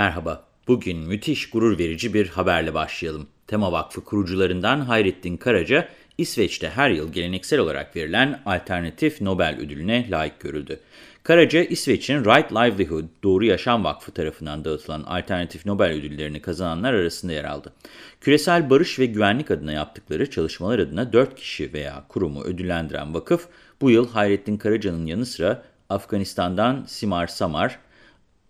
Merhaba, bugün müthiş gurur verici bir haberle başlayalım. Tema Vakfı kurucularından Hayrettin Karaca, İsveç'te her yıl geleneksel olarak verilen Alternatif Nobel Ödülüne layık görüldü. Karaca, İsveç'in Right Livelihood Doğru Yaşam Vakfı tarafından dağıtılan Alternatif Nobel Ödülleri'ni kazananlar arasında yer aldı. Küresel barış ve güvenlik adına yaptıkları çalışmalar adına 4 kişi veya kurumu ödüllendiren vakıf, bu yıl Hayrettin Karaca'nın yanı sıra Afganistan'dan Simar Samar,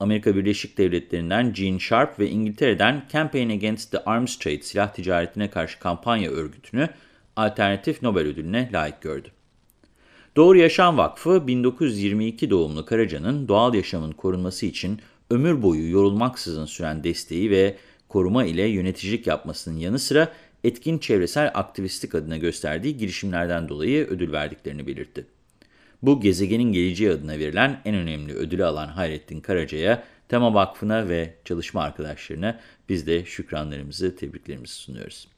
Amerika Birleşik Devletleri'nden Gene Sharp ve İngiltere'den Campaign Against the Arms Trade silah ticaretine karşı kampanya örgütünü Alternatif Nobel Ödülüne layık gördü. Doğru Yaşam Vakfı 1922 doğumlu Karaca'nın doğal yaşamın korunması için ömür boyu yorulmaksızın süren desteği ve koruma ile yöneticilik yapmasının yanı sıra etkin çevresel aktivistlik adına gösterdiği girişimlerden dolayı ödül verdiklerini belirtti. Bu gezegenin geleceği adına verilen en önemli ödülü alan Hayrettin Karaca'ya, Tema Vakfı'na ve çalışma arkadaşlarına biz de şükranlarımızı, tebriklerimizi sunuyoruz.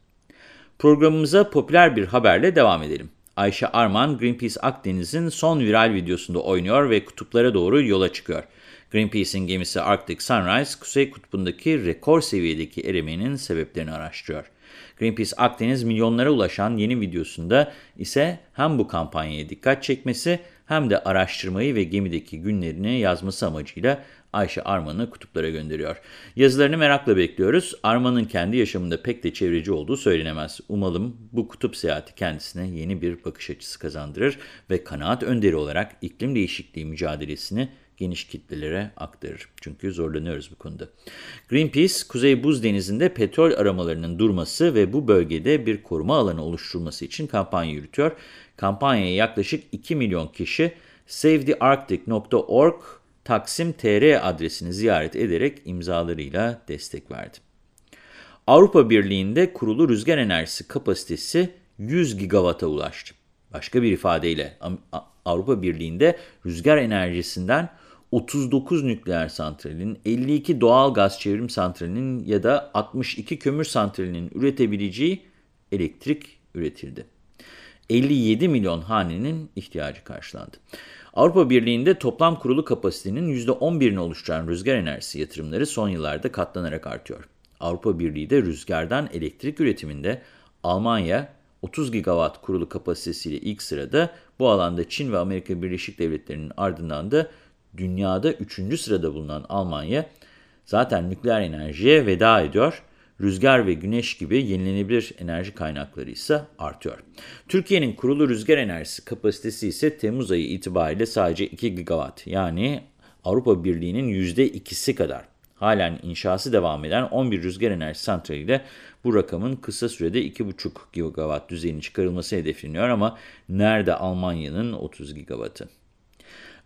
Programımıza popüler bir haberle devam edelim. Ayşe Arman, Greenpeace Akdeniz'in son viral videosunda oynuyor ve kutuplara doğru yola çıkıyor. Greenpeace'in gemisi Arctic Sunrise, Kuzey Kutbu'ndaki rekor seviyedeki erimenin sebeplerini araştırıyor. Greenpeace Akdeniz milyonlara ulaşan yeni videosunda ise hem bu kampanyaya dikkat çekmesi hem de araştırmayı ve gemideki günlerini yazması amacıyla Ayşe Arman'ı kutuplara gönderiyor. Yazılarını merakla bekliyoruz. Arman'ın kendi yaşamında pek de çevreci olduğu söylenemez. Umalım bu kutup seyahati kendisine yeni bir bakış açısı kazandırır ve kanaat önderi olarak iklim değişikliği mücadelesini geniş kitlelere aktarır. Çünkü zorlanıyoruz bu konuda. Greenpeace, Kuzey Buz Denizi'nde petrol aramalarının durması ve bu bölgede bir koruma alanı oluşturulması için kampanya yürütüyor. Kampanyaya yaklaşık 2 milyon kişi savethearctic.org Taksim TR adresini ziyaret ederek imzalarıyla destek verdi. Avrupa Birliği'nde kurulu rüzgar enerjisi kapasitesi 100 gigawata ulaştı. Başka bir ifadeyle Avrupa Birliği'nde rüzgar enerjisinden 39 nükleer santralinin, 52 doğal gaz çevrim santralinin ya da 62 kömür santralinin üretebileceği elektrik üretildi. 57 milyon hanenin ihtiyacı karşılandı. Avrupa Birliği'nde toplam kurulu kapasitenin %11'ini oluşturan rüzgar enerjisi yatırımları son yıllarda katlanarak artıyor. Avrupa Birliği'de rüzgardan elektrik üretiminde Almanya 30 gigawatt kurulu kapasitesiyle ilk sırada, bu alanda Çin ve Amerika Birleşik Devletleri'nin ardından da dünyada 3. sırada bulunan Almanya zaten nükleer enerjiye veda ediyor. Rüzgar ve güneş gibi yenilenebilir enerji kaynakları ise artıyor. Türkiye'nin kurulu rüzgar enerjisi kapasitesi ise Temmuz ayı itibariyle sadece 2 gigawatt yani Avrupa Birliği'nin %2'si kadar. Halen inşası devam eden 11 rüzgar enerji santraliyle bu rakamın kısa sürede 2,5 gigawatt düzeyine çıkarılması hedefleniyor ama nerede Almanya'nın 30 gigawattı?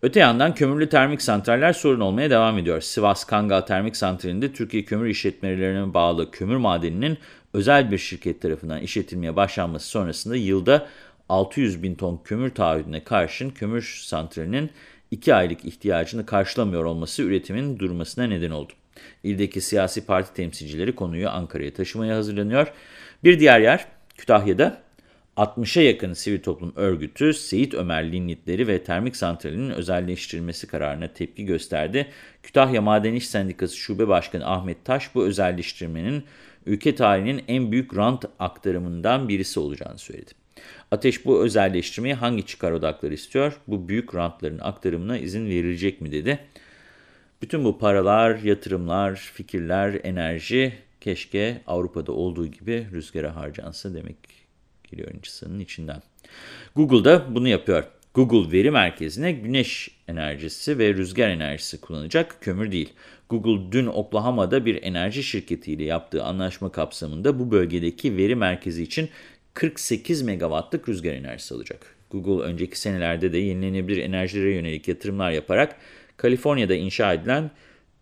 Öte yandan kömürlü termik santraller sorun olmaya devam ediyor. Sivas Kangal Termik Santrali'nde Türkiye Kömür İşletmelerine bağlı kömür madeninin özel bir şirket tarafından işletilmeye başlanması sonrasında yılda 600 bin ton kömür taahhüdüne karşın kömür santralinin 2 aylık ihtiyacını karşılamıyor olması üretimin durmasına neden oldu. İldeki siyasi parti temsilcileri konuyu Ankara'ya taşımaya hazırlanıyor. Bir diğer yer Kütahya'da 60'a yakın sivil toplum örgütü Seyit Ömer Lignitleri ve termik santralinin özelleştirilmesi kararına tepki gösterdi. Kütahya Maden İş Sendikası Şube Başkanı Ahmet Taş bu özelleştirmenin ülke tarihinin en büyük rant aktarımından birisi olacağını söyledi. Ateş bu özelleştirmeyi hangi çıkar odakları istiyor? Bu büyük rantların aktarımına izin verilecek mi dedi. Bütün bu paralar, yatırımlar, fikirler, enerji keşke Avrupa'da olduğu gibi rüzgara harcansa demek geliyor insanın içinden. Google da bunu yapıyor. Google veri merkezine güneş enerjisi ve rüzgar enerjisi kullanacak, kömür değil. Google dün Oklahoma'da bir enerji şirketiyle yaptığı anlaşma kapsamında bu bölgedeki veri merkezi için 48 megawattlık rüzgar enerjisi alacak. Google önceki senelerde de yenilenebilir enerjilere yönelik yatırımlar yaparak Kaliforniya'da inşa edilen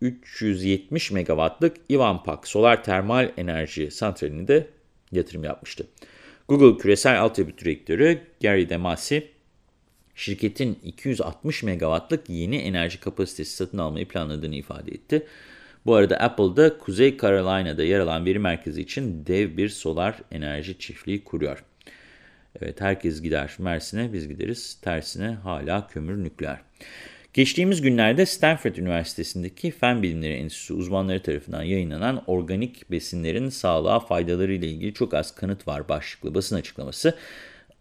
370 megawattlık Ivanpah solar termal enerji santralini de yatırım yapmıştı. Google küresel altyapı direktörü Gary Demasi, şirketin 260 megawattlık yeni enerji kapasitesi satın almayı planladığını ifade etti. Bu arada Apple'da Kuzey Carolina'da yer alan veri merkezi için dev bir solar enerji çiftliği kuruyor. Evet herkes gider Mersin'e biz gideriz tersine hala kömür nükleer. Geçtiğimiz günlerde Stanford Üniversitesi'ndeki Fen Bilimleri Enstitüsü uzmanları tarafından yayınlanan organik besinlerin sağlığa faydaları ile ilgili çok az kanıt var başlıklı basın açıklaması.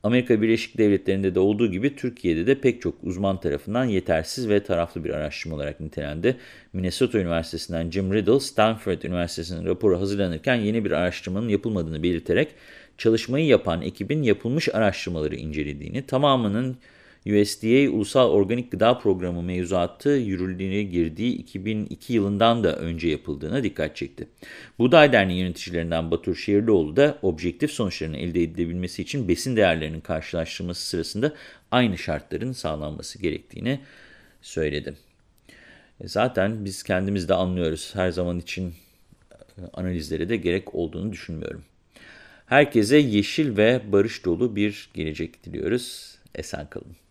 Amerika Birleşik Devletleri'nde de olduğu gibi Türkiye'de de pek çok uzman tarafından yetersiz ve taraflı bir araştırma olarak nitelendi. Minnesota Üniversitesi'nden Jim Riddle, Stanford Üniversitesi'nin raporu hazırlanırken yeni bir araştırmanın yapılmadığını belirterek çalışmayı yapan ekibin yapılmış araştırmaları incelediğini, tamamının USDA Ulusal Organik Gıda Programı mevzuatı yürürlüğüne girdiği 2002 yılından da önce yapıldığına dikkat çekti. Buğday Derneği yöneticilerinden Batur Şehirlioğlu da objektif sonuçların elde edilebilmesi için besin değerlerinin karşılaştırılması sırasında aynı şartların sağlanması gerektiğini söyledi. E, zaten biz kendimiz de anlıyoruz. Her zaman için e, analizlere de gerek olduğunu düşünmüyorum. Herkese yeşil ve barış dolu bir gelecek diliyoruz. Esen kalın.